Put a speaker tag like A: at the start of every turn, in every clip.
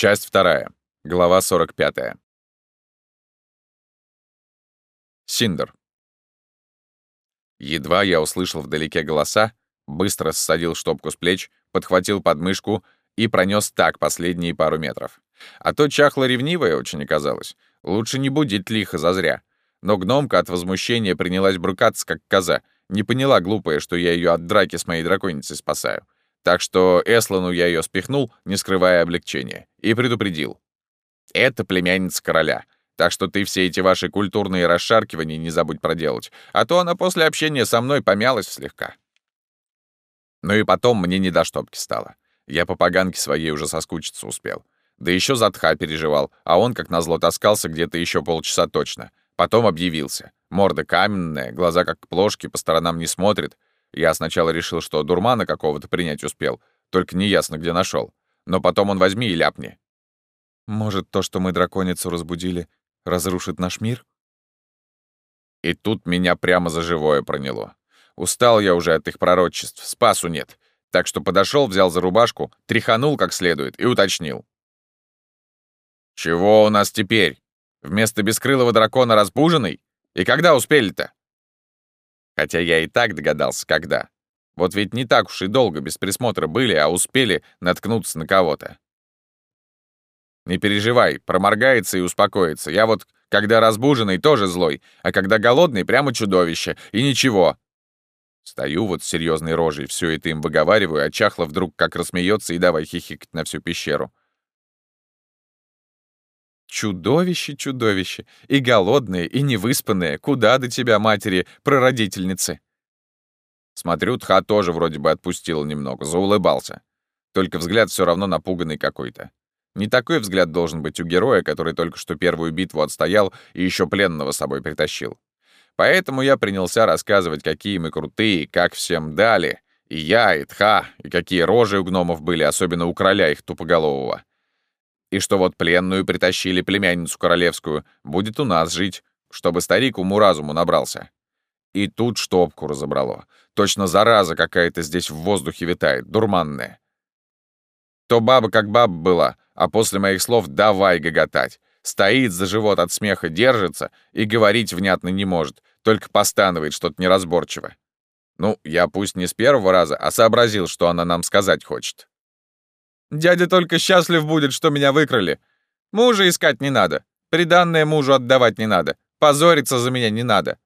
A: Часть вторая. Глава 45. Синдер. Едва я услышал вдалеке голоса, быстро ссадил штопку с плеч, подхватил подмышку и пронес так последние пару метров. А то чахло ревнивая очень оказалась. Лучше не будить лихо зазря. Но гномка от возмущения принялась брукаться, как коза. Не поняла глупая, что я ее от драки с моей драконицей спасаю. Так что Эслану я ее спихнул, не скрывая облегчения, и предупредил. «Это племянница короля, так что ты все эти ваши культурные расшаркивания не забудь проделать, а то она после общения со мной помялась слегка». Ну и потом мне не до штопки стало. Я по поганке своей уже соскучиться успел. Да еще за Тха переживал, а он, как назло, таскался где-то еще полчаса точно. Потом объявился. Морда каменная, глаза как плошки, по сторонам не смотрит. Я сначала решил, что дурмана какого-то принять успел, только неясно, где нашел. Но потом он возьми и ляпни. Может, то, что мы драконицу разбудили, разрушит наш мир? И тут меня прямо за живое проняло. Устал я уже от их пророчеств, спасу нет. Так что подошел, взял за рубашку, тряханул как следует и уточнил. «Чего у нас теперь? Вместо бескрылого дракона разбуженный? И когда успели-то?» Хотя я и так догадался, когда. Вот ведь не так уж и долго без присмотра были, а успели наткнуться на кого-то. Не переживай, проморгается и успокоится. Я вот, когда разбуженный, тоже злой, а когда голодный, прямо чудовище. И ничего. Стою вот с серьезной рожей, все это им выговариваю, а Чахла вдруг как рассмеется и давай хихикать на всю пещеру. Чудовище, чудовище. И голодные, и невыспанные. Куда до тебя, матери, прародительницы? Смотрю, Тха тоже вроде бы отпустил немного, заулыбался. Только взгляд все равно напуганный какой-то. Не такой взгляд должен быть у героя, который только что первую битву отстоял и еще пленного с собой притащил. Поэтому я принялся рассказывать, какие мы крутые, как всем дали. И я, и Тха, и какие рожи у гномов были, особенно у короля их тупоголового. И что вот пленную притащили племянницу королевскую, будет у нас жить, чтобы старик уму-разуму набрался. И тут штопку разобрало. Точно зараза какая-то здесь в воздухе витает, дурманная. То баба как баба была, а после моих слов давай гоготать. Стоит за живот от смеха, держится и говорить внятно не может, только постанывает что-то неразборчиво. Ну, я пусть не с первого раза, а сообразил, что она нам сказать хочет. Дядя только счастлив будет, что меня выкрали. Мужа искать не надо. Приданное мужу отдавать не надо. Позориться за меня не надо.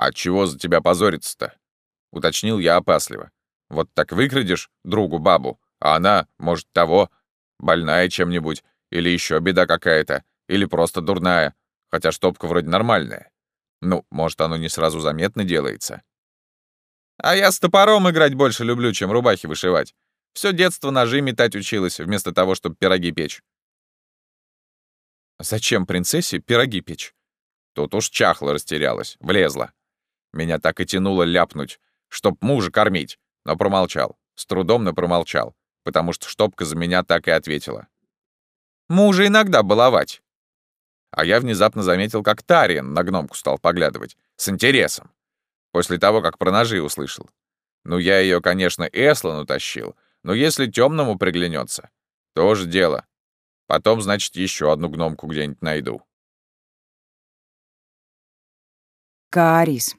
A: «А чего за тебя позориться-то?» — уточнил я опасливо. «Вот так выкрадешь другу бабу, а она, может, того, больная чем-нибудь, или еще беда какая-то, или просто дурная, хотя штопка вроде нормальная. Ну, может, оно не сразу заметно делается». «А я с топором играть больше люблю, чем рубахи вышивать. Все детство ножи метать училась, вместо того, чтобы пироги печь. Зачем принцессе пироги печь? Тут уж чахла растерялась, влезла. Меня так и тянуло ляпнуть, чтоб мужа кормить, но промолчал. С трудом, но промолчал, потому что штопка за меня так и ответила. Мужа иногда баловать. А я внезапно заметил, как Тариен на гномку стал поглядывать. С интересом. После того, как про ножи услышал. Ну, я ее, конечно, Эслан утащил, но если темному приглянется, тоже дело. Потом, значит, еще одну гномку где-нибудь найду.
B: Каарис.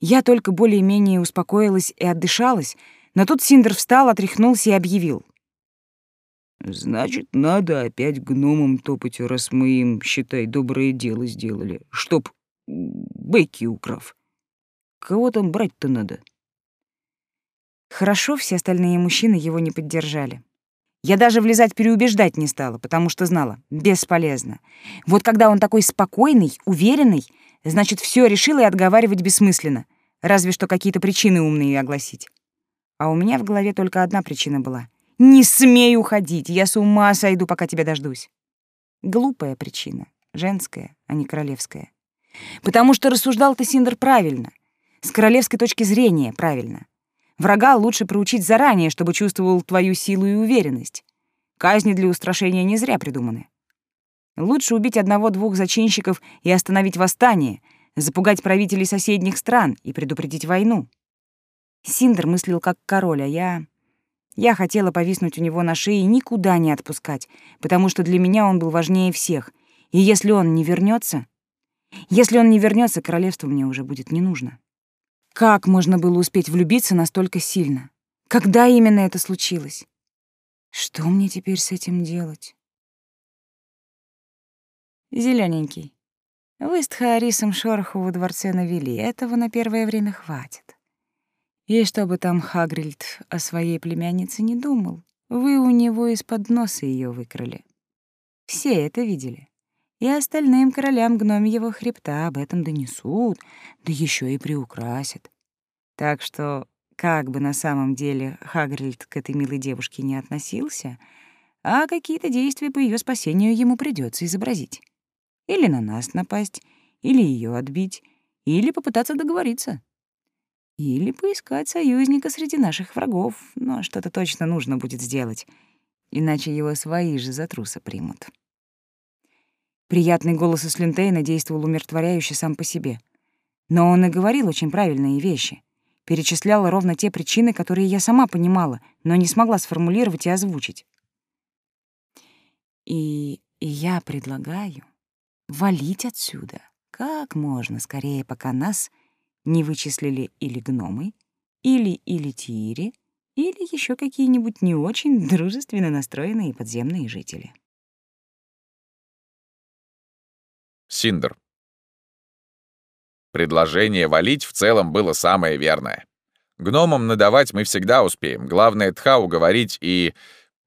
B: Я только более-менее успокоилась и отдышалась, но тут Синдер встал, отряхнулся и объявил.
C: «Значит, надо опять гномам топать, раз мы им, считай, доброе дело сделали, чтоб бэки украв. Кого там брать-то надо?»
B: Хорошо, все остальные мужчины его не поддержали. Я даже влезать переубеждать не стала, потому что знала — бесполезно. Вот когда он такой спокойный, уверенный, значит, все решил и отговаривать бессмысленно, разве что какие-то причины умные огласить. А у меня в голове только одна причина была. «Не смей уходить, я с ума сойду, пока тебя дождусь». Глупая причина, женская, а не королевская. Потому что рассуждал ты, Синдер, правильно. С королевской точки зрения правильно. Врага лучше проучить заранее, чтобы чувствовал твою силу и уверенность. Казни для устрашения не зря придуманы. Лучше убить одного-двух зачинщиков и остановить восстание, запугать правителей соседних стран и предупредить войну. Синдер мыслил как король, а я... Я хотела повиснуть у него на шее и никуда не отпускать, потому что для меня он был важнее всех. И если он не вернется, Если он не вернется, королевство мне уже будет не нужно. Как можно было успеть влюбиться настолько сильно? Когда именно это случилось? Что мне теперь с этим делать? Зелененький, вы с Тхаарисом шороху во дворце навели, этого на первое время хватит. И чтобы там Хагрильд о своей племяннице не думал, вы у него из-под носа ее выкрали. Все это видели. И остальным королям гномьего хребта об этом донесут, да еще и приукрасят. Так что, как бы на самом деле Хагрильд к этой милой девушке не относился, а какие-то действия по ее спасению ему придется изобразить. Или на нас напасть, или ее отбить, или попытаться договориться. Или поискать союзника среди наших врагов, но что-то точно нужно будет сделать, иначе его свои же за труса примут. Приятный голос из Линтейна действовал умиротворяюще сам по себе. Но он и говорил очень правильные вещи. Перечислял ровно те причины, которые я сама понимала, но не смогла сформулировать и озвучить. И я предлагаю валить отсюда как можно скорее, пока нас не вычислили или гномы, или илитири, или еще какие-нибудь не очень дружественно настроенные подземные жители.
A: Синдер. Предложение валить в целом было самое верное. Гномам надавать мы всегда успеем. Главное, Тха уговорить и...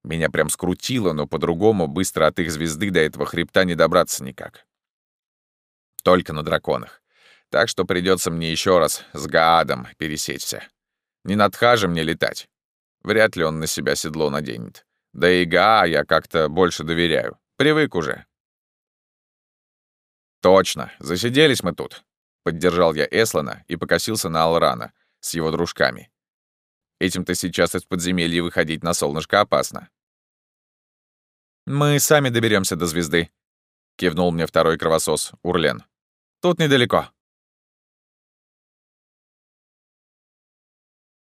A: Меня прям скрутило, но по-другому быстро от их звезды до этого хребта не добраться никак. Только на драконах так что придется мне еще раз с Гаадом пересечься. Не над Хажем мне летать. Вряд ли он на себя седло наденет. Да и Гаа я как-то больше доверяю. Привык уже. Точно, засиделись мы тут. Поддержал я Эслана и покосился на Алрана с его дружками. Этим-то сейчас из подземелья выходить на солнышко опасно. «Мы сами доберемся до звезды», — кивнул мне второй кровосос, Урлен. «Тут недалеко».